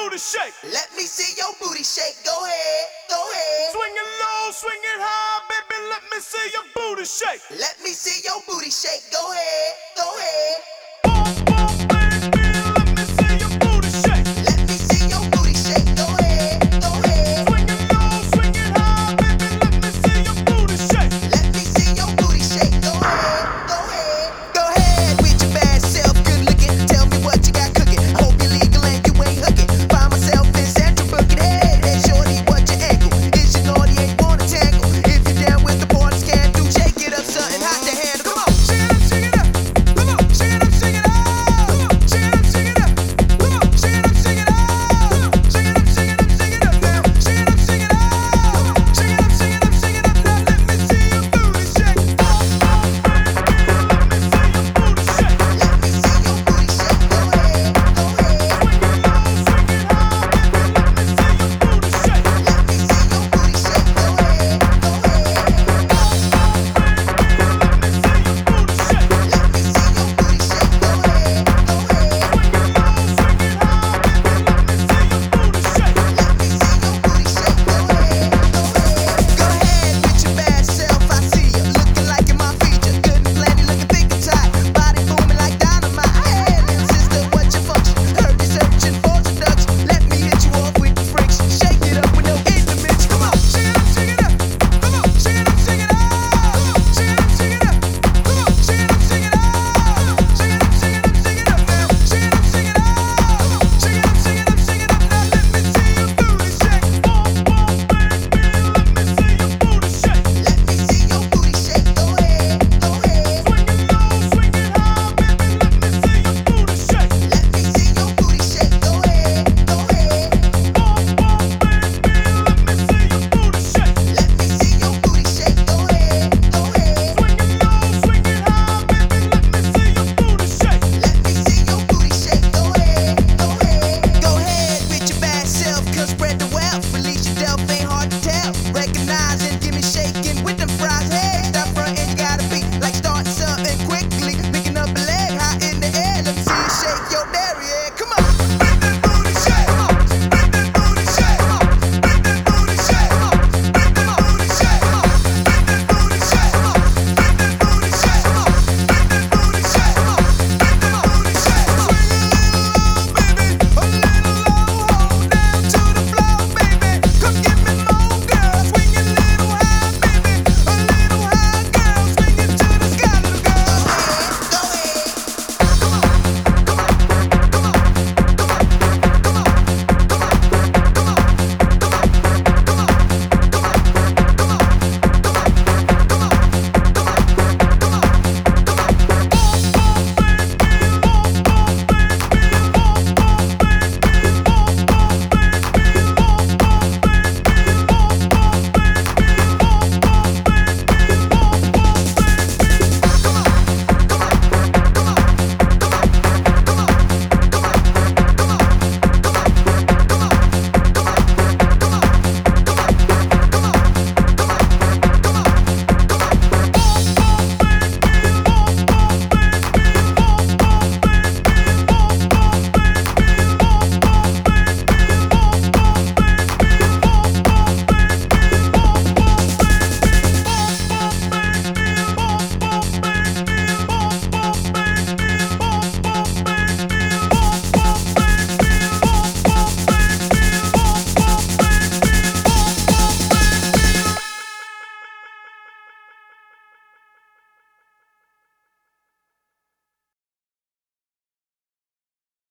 booty shake. Let me see your booty shake. Go ahead, go ahead. Swing it low, swing it high, baby. Let me see your booty shake. Let me see your booty shake. Go ahead, go ahead.